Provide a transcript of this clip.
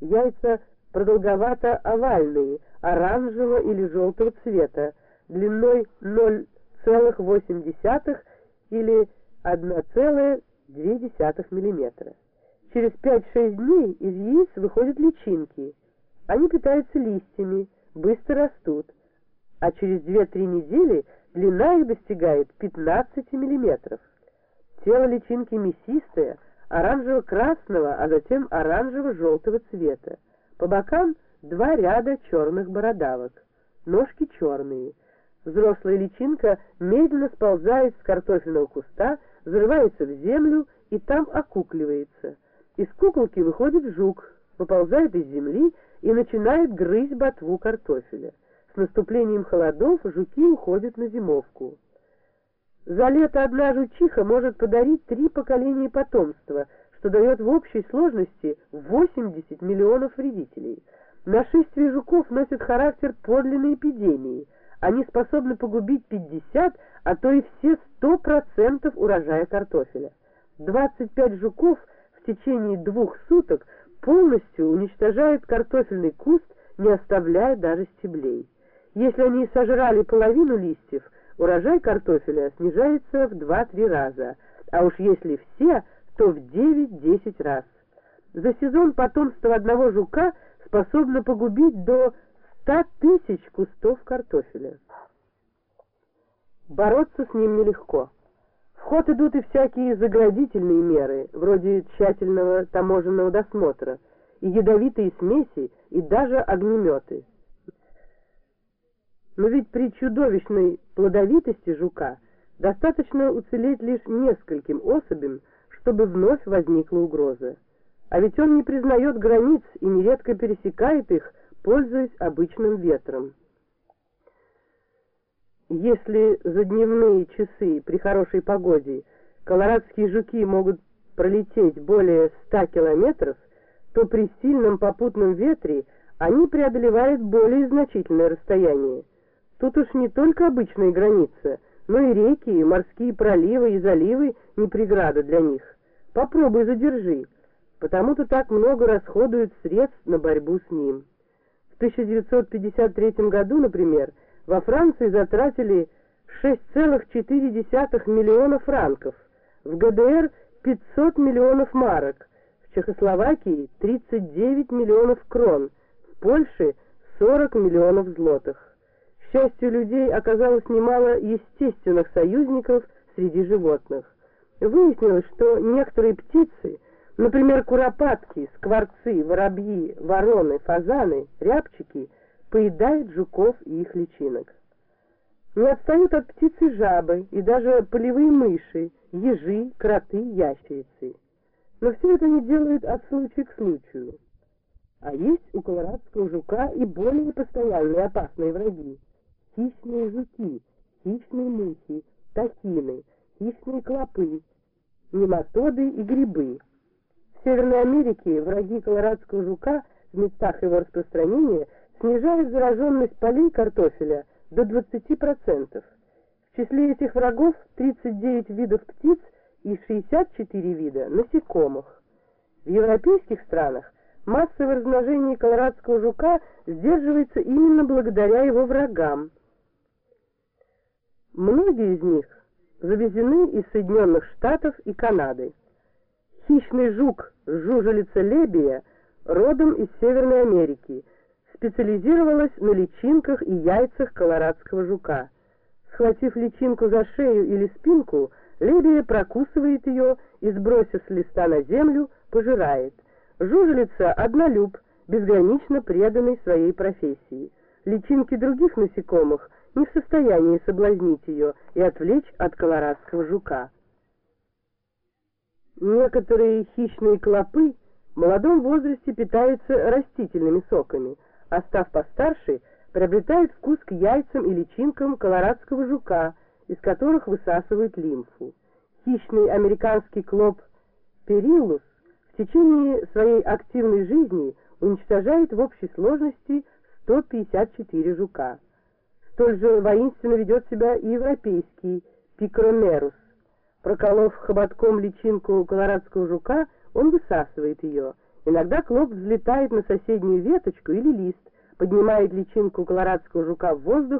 Яйца продолговато-овальные, оранжевого или желтого цвета, длиной 0,8 или 1,2 мм. Через 5-6 дней из яиц выходят личинки. Они питаются листьями, быстро растут, а через 2-3 недели длина их достигает 15 мм. Тело личинки мясистое, оранжево-красного, а затем оранжево-желтого цвета. По бокам два ряда черных бородавок. Ножки черные. Взрослая личинка медленно сползает с картофельного куста, взрывается в землю и там окукливается. Из куколки выходит жук, выползает из земли и начинает грызть ботву картофеля. С наступлением холодов жуки уходят на зимовку. За лето одна жучиха может подарить три поколения потомства, что дает в общей сложности 80 миллионов вредителей. Нашествие жуков носит характер подлинной эпидемии. Они способны погубить 50, а то и все 100% урожая картофеля. 25 жуков в течение двух суток полностью уничтожают картофельный куст, не оставляя даже стеблей. Если они сожрали половину листьев, урожай картофеля снижается в 2-3 раза, а уж если все, то в 9-10 раз. За сезон потомство одного жука способно погубить до 100 тысяч кустов картофеля. Бороться с ним нелегко. В ход идут и всякие заградительные меры, вроде тщательного таможенного досмотра, и ядовитые смеси, и даже огнеметы. Но ведь при чудовищной плодовитости жука достаточно уцелеть лишь нескольким особям, чтобы вновь возникла угроза. А ведь он не признает границ и нередко пересекает их, пользуясь обычным ветром. Если за дневные часы при хорошей погоде колорадские жуки могут пролететь более 100 километров, то при сильном попутном ветре они преодолевают более значительное расстояние. Тут уж не только обычные границы, но и реки, и морские проливы и заливы не преграда для них. Попробуй задержи, потому-то так много расходуют средств на борьбу с ним. В 1953 году, например, во Франции затратили 6,4 миллиона франков, в ГДР 500 миллионов марок, в Чехословакии 39 миллионов крон, в Польше 40 миллионов злотых. Счастью, людей оказалось немало естественных союзников среди животных. Выяснилось, что некоторые птицы, например, куропатки, скворцы, воробьи, вороны, фазаны, рябчики, поедают жуков и их личинок. Не отстают от птицы жабы и даже полевые мыши, ежи, кроты, ящерицы. Но все это не делают от случая к случаю. А есть у колорадского жука и более постоянные опасные враги хищные жуки, хищные мухи, токины, хищные клопы, нематоды и грибы. В Северной Америке враги колорадского жука в местах его распространения снижают зараженность полей картофеля до 20%. В числе этих врагов 39 видов птиц и 64 вида насекомых. В европейских странах массовое размножение колорадского жука сдерживается именно благодаря его врагам. Многие из них завезены из Соединенных Штатов и Канады. Хищный жук жужелица лебия родом из Северной Америки, специализировалась на личинках и яйцах колорадского жука. Схватив личинку за шею или спинку, лебия прокусывает ее и, сбросив с листа на землю, пожирает. Жужелица – однолюб, безгранично преданный своей профессии. Личинки других насекомых не в состоянии соблазнить ее и отвлечь от колорадского жука. Некоторые хищные клопы в молодом возрасте питаются растительными соками, а став постарше, приобретают вкус к яйцам и личинкам колорадского жука, из которых высасывают лимфу. Хищный американский клоп периллус в течение своей активной жизни уничтожает в общей сложности 154 жука. Столь же воинственно ведет себя европейский пикромерус. Проколов хоботком личинку колорадского жука, он высасывает ее, Иногда клоп взлетает на соседнюю веточку или лист, поднимает личинку колорадского жука в воздух